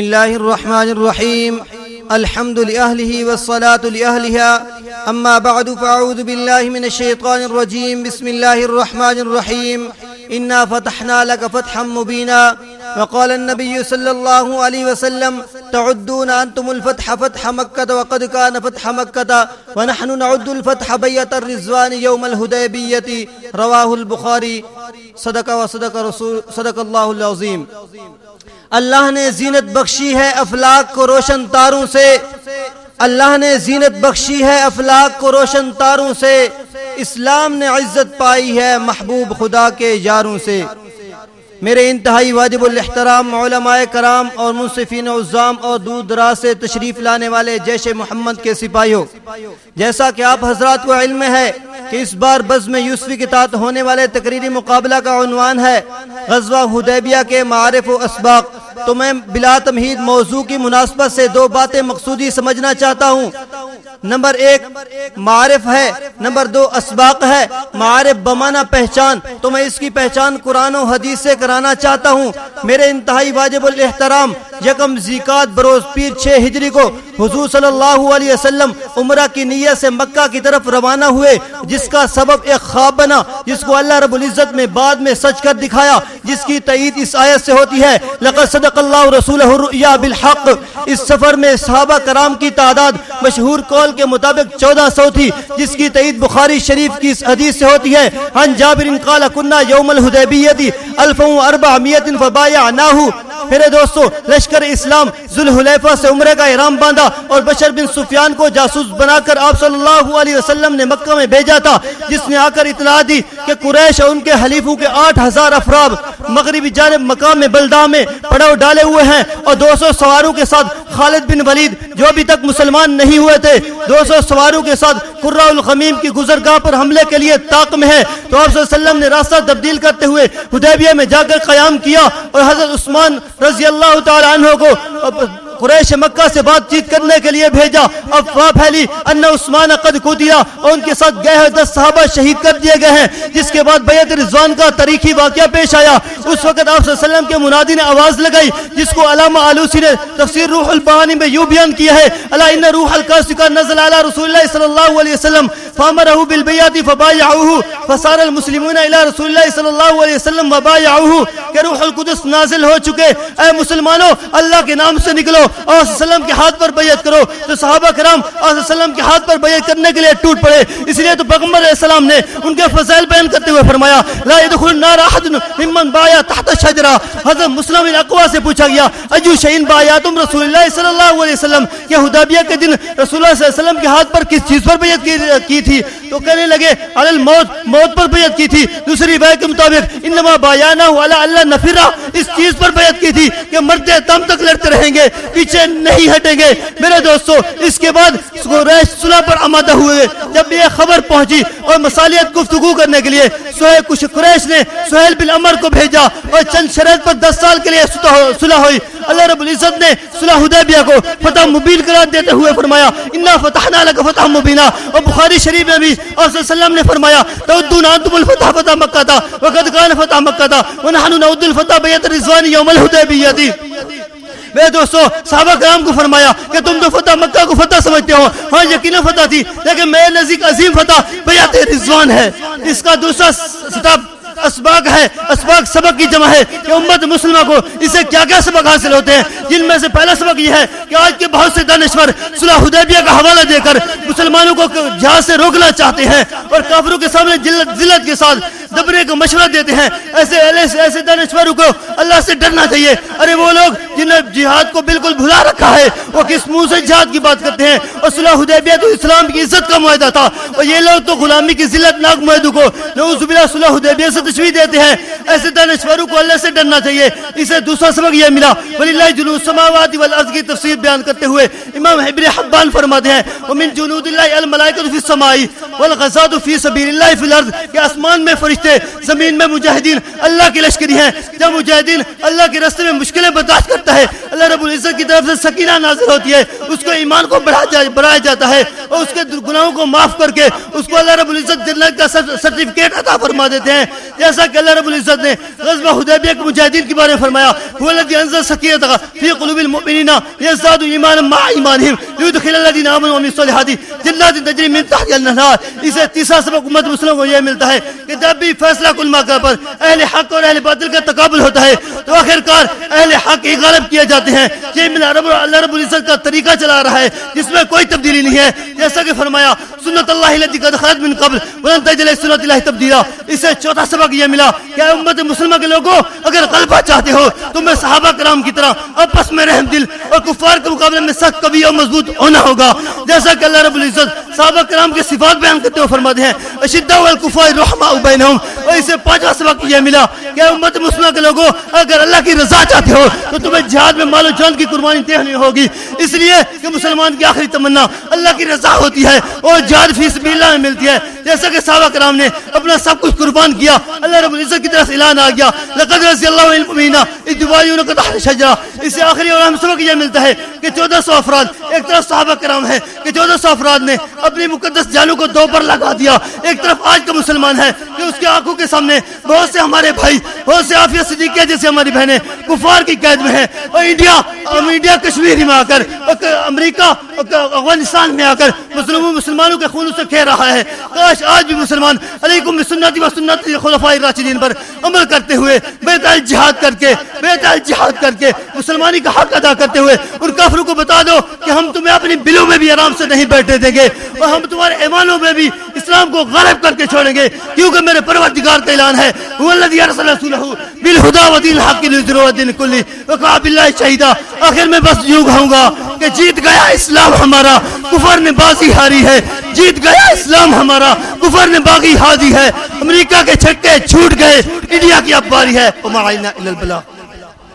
الله الرحمن الرحيم. الحمد لأهله والصلاة لأهلها. أما بعد، فأعوذ بالله من الشيطان الرجيم. بسم الله الرحمن الرحيم. إنا فتحنا لك فتحا مبينا. وقال النبي صلى الله عليه وسلم، تعدون أنتم الفتح فتح مكة، وقد كان فتح مكة، ونحن نعد الفتح بية الرزوان يوم الهديبية. رواه البخاري. صدق وصدق رسول صدق اللہ العظیم۔ اللہ نے زینت بخشی ہے افلاق کو روشن تاروں سے۔ اللہ نے زینت بخشی ہے افلاق کو روشن تاروں سے۔ اسلام نے عزت پائی ہے محبوب خدا کے یاروں سے۔ میرے انتہائی واجب الاحترام علماء کرام اور منصفین عظام اور دور دراز سے تشریف لانے والے جیش محمد کے سپاہیوں، جیسا کہ آپ حضرات کو علم ہے کہ اس بار بزم یوسفی کے تحت ہونے والے تقریری مقابلہ کا عنوان ہے غزوہ حدیبیہ کے معارف و اسباق۔ تو میں بلا تمہید موضوع کی مناسبت سے دو باتیں مقصودی سمجھنا چاہتا ہوں۔ نمبر ایک معارف ہے، نمبر دو اسباق ہے، معارف بمانا پہچان۔ تو میں اس کی پہچان قرآن و حدیث سے کرانا چاہتا ہوں۔ میرے انتہائی واجب الاحترام یکم زیکات بروز پیر چھ ہجری کو حضور صلی اللہ علیہ وسلم عمرہ کی نیت سے مکہ کی طرف روانہ ہوئے، جس کا سبب ایک خواب بنا، جس کو اللہ رب العزت میں بعد میں سچ کر دکھایا، جس کی تعید اس آیت سے ہوتی ہے، لقد صدق اللہ رسول بالحق۔ اس سفر میں صحابہ کرام کی تعداد مشہور قول کے مطابق چودہ سو تھی، جس کی تعید بخاری شریف کی اس حدیث سے ہوتی ہے ہن جابر قال کنہ یوم الحدیبیتی الف و اربع میت فبایعناہو دوستو، لشکر اسلام ذوالحلیفہ سے عمرے کا احرام باندھا اور بشر بن سفیان کو جاسوس بنا کر آپ صلی اللہ علیہ وسلم نے مکہ میں بھیجا تھا، جس نے آ کر اطلاع دی کہ قریش اور ان کے حلیفوں کے آٹھ ہزار افراد مغربی جانب مقام میں بلدہ میں پڑاؤ ڈالے ہوئے ہیں اور دو سو سواروں کے ساتھ خالد بن ولید جو ابھی تک مسلمان نہیں ہوئے تھے، دو سو سواروں کے ساتھ قرہ الخمیم کی گزرگاہ پر حملے کے لیے طاق میں ہے تو آپ صلی اللہ علیہ وسلم نے راستہ تبدیل کرتے ہوئے حدیبیہ میں جا کر قیام کیا اور حضرت عثمان رضی اللہ تعالی عنہ کو قریش مکہ سے بات چیت کرنے کے لیے بھیجا۔ افواہ پھیلی۔ ان عثمان قد قتل اور ان کے ساتھ گئے ہوئے دس صحابہ شہید کر دیے گئے ہیں۔ جس کے بعد بیعت رضوان کا تاریخی واقعہ پیش آیا۔ اس وقت آپ صلی اللہ علیہ وسلم کے منادی نے آواز لگائی، جس کو علامہ آلوسی نے تفسیر روح البانی میں یوں بیان کیا ہے، الا ان روح القدس کا نزل علی رسول اللہ صلی اللہ علیہ وسلم فامره بالبیعت فبایعوه فصار المسلمون الى رسول اللہ صلی اللہ علیہ وسلم وبایعوه کہ روح القدس نازل ہو چکے۔ اے مسلمانوں، اللہ کے نام سے نکلو۔ اور وسلم کے ہاتھ پر بیعت کرو۔ تو صحابہ کرام اور وسلم کے ہاتھ پر بیعت کرنے کے لیے ٹوٹ پڑے۔ اس لیے تو پیغمبر علیہ السلام نے ان کے فضائل بیان کرتے ہوئے فرمایا، لا يدخل النار احد ممن بایا تحت شجرہ۔ حضرت مسلم بن اقوا سے پوچھا گیا، ایو شین بایا تم رسول اللہ صلی اللہ علیہ وسلم؟ کہ حدیبیہ کے دن رسول اللہ صلی اللہ علیہ وسلم کے ہاتھ پر کس چیز پر بیعت کی تھی تو کہنے لگے، علی الموت، موت پر بیعت کی تھی۔ دوسری روایت کے مطابق، انما بایانہ علی اللہ نفرہ۔ اس چیز پر بیعت کی تھی کہ مرتے دم تک لڑتے رہیں گے، پیچھے نہیں ہٹیں گے۔ میرے دوستو، اس کے بعد قریش صلح پر آمادہ ہوئے۔ جب یہ خبر پہنچی اور مسالیت گفتگو کرنے کے لیے سہیل کچھ قریش نے سہیل بن عمر کو بھیجا اور چند شرط پر دس سال کے لیے صلح ہوئی۔ اللہ رب العزت نے صلح حدیبیہ کو فتح مبین قرار دیتے ہوئے فرمایا، انا فتحنا لك فتح مبینا اور بخاری شریف میں بھی اور صلی اللہ علیہ وسلم نے فرمایا، تودون انتم الفتح فتح مکہ تھا وقد كان فتح مکہ تھا ونحن نود الفتح بیت رضوان یوم الحدیبیہ میرے دوستو، صحابہ کرام کو فرمایا کہ تم تو فتح مکہ کو فتح سمجھتے ہو۔ ہاں یقین فتح تھی، لیکن میرے نزدیک عظیم فتح بیعت رضوان ہے۔ اس کا دوسرا سٹاپ اسباق ہے، اسباق سبق کی جمع ہے کہ امت مسلمہ کو اسے کیا کیا سبق حاصل ہوتے ہیں؟ جن میں سے پہلا سبق یہ ہے کہ آج کے بہت سے دانشور صلح حدیبیہ کا حوالہ دے کر مسلمانوں کو جہاز سے روکنا چاہتے ہیں اور کافروں کے سامنے ذلت کے ساتھ دبنے کو مشورہ دیتے ہیں۔ ایسے ایسے دانشوروں کو اللہ سے ڈرنا چاہیے۔ ارے وہ لوگ جنہیں جہاد کو بالکل بھلا رکھا ہے، وہ کس منہ سے جہاد کی بات کرتے ہیں؟ اور صلح حدیبیہ تو اسلام کی عزت کا معاہدہ تھا۔ اور یہ لوگ تو غلامی کی ذلت ناک معاہدوں کو نعوذ باللہ صلح حدیبیہ سے تشویح دیتے ہیں۔ ایسے دانشوروں کو اللہ سے ڈرنا چاہیے۔ اسے دوسرا سبق یہ ملا۔ وللہ جنود السماوات والارض کی تفسیر بیان کرتے ہوئے امام ابن حبان فرماتے ہیں، ومن جنود اللہ الملائکۃ فی السماء والغزات فی سبیل اللہ فی الارض کہ آسمان میں فرشتے زمین میں مجاہدین اللہ کی لشکری ہیں۔ جب مجاہدین اللہ کے راستے میں مشکلیں برداشت کرتا ہے، اللہ رب العزت کی طرف سے سکینہ نازل ہوتی ہے۔ اس کو ایمان کو بڑھایا جاتا ہے۔ اور اس کے گناہوں کو معاف کر کے اس کو اللہ رب العزت جنت کا سرٹیفکیٹ عطا فرما دیتے ہیں۔ جیسا کہ اللہ رب العزت نے غزوہ حدیبیہ کے مجاہدین کے بارے میں فرمایا، هو الذي انزل سكينة في قلوب المؤمنين يزدادوا ایمانا مع ایمانهم يدخل الذين امنوا وعملوا الصالحات جنات تجري من تحتها الانهار اسے تیسرا سبق امت مسلموں کو یہ ملتا ہے کہ جب بھی فیصلہ کل موقع پر اہل حق اور اہل باطل کا تقابل ہوتا ہے، تو آخرکار اہل حق ہی غالب کیے جاتے ہیں۔ یہ من رب اللہ رب العزت کا طریقہ چلا رہا ہے، جس میں کوئی تبدیلی نہیں ہے۔ جیسا کہ فرمایا، سنت اللہ التي قد خلت من قبل، ولن تجد لسنت اللہ تبدیلا۔ اسے چوتھا سبق یہ ملا کہ امت مسلمہ کے لوگوں، اگر غلبہ چاہتے ہو، تو میں صحابہ کرام کی طرح آپس میں رحم دل اور کفار کے مقابلے میں سخت قوی اور مضبوط ہونا ہوگا۔ جیسا کہ اللہ رب العزت صحابہ کرام کے صفات بیان کرتے ہوئے فرماتے ہیں، اشدہ والکفار رحمہ بینہم۔ اور اسے پانچواں سبق یہ ملا کہ امت مسلمہ کے لوگوں، اگر اللہ کی رضا چاہتے ہو، تو تمہیں جہاد میں مال و جان کی قربانی طے ہوگی۔ اس لیے کہ مسلمان کی آخری تمنا، اللہ کی رضا ہوتی ہے اور جہاد فی سبیل اللہ میں ملتی ہے۔ جیسا کہ صحابہ کرام نے اپنا سب کچھ قربان کیا، اللہ رب العزت کی طرف اعلان آ گیا۔ لقد رضی اللہ عنہ المؤمنین کا تحت شجرہ اس سے آخری اور ہم سبق یہ ملتا ہے کہ چودہ سو افراد ایک طرف صحابہ کرام ہے کہ چودہ سو افراد نے اپنی مقدس جانوں کو دو پر لگا دیا، ایک طرف آج کا مسلمان ہے کہ اس کے آنکھوں کے سامنے بہت سے ہمارے بھائی، بہت سے عافیہ صدیقیہ جیسے ہماری بہنیں کفار کی قید میں ہیں۔ اور انڈیا انڈیا کشمیر میں آ کر امریکہ افغانستان میں آ کر مسلموں مسلمانوں کے خون سے کھیل رہا ہے۔ کاش آج بھی مسلمان علیکم بسنتی و سنت خلفاء راشدین پر عمل کرتے ہوئے بے تعل جہاد کر کے بے تعل جہاد کر کے مسلمانی کا حق ادا کرتے ہوئے ان کافروں کو بتا دو کہ ہم ہم تمہیں اپنی بلوں میں بھی آرام سے نہیں بیٹھے دیں گے اور ہم تمہارے ایمانوں میں بھی اسلام کو غالب کر کے چھوڑیں گے کیونکہ میرے پروردگار کا اعلان ہے، هو الذي ارسل رسوله بالهدى ودين الحق ليظهره الدين كله وكفى بالله شهيدا اخر میں بس یوں کہوں گا کہ جیت گیا اسلام ہمارا، کفر نے بازی ہاری ہے۔ جیت گیا اسلام ہمارا، کفر نے باغی ہاری ہے۔ امریکہ کے چھکے چھوٹ گئے، انڈیا کی اب باری ہے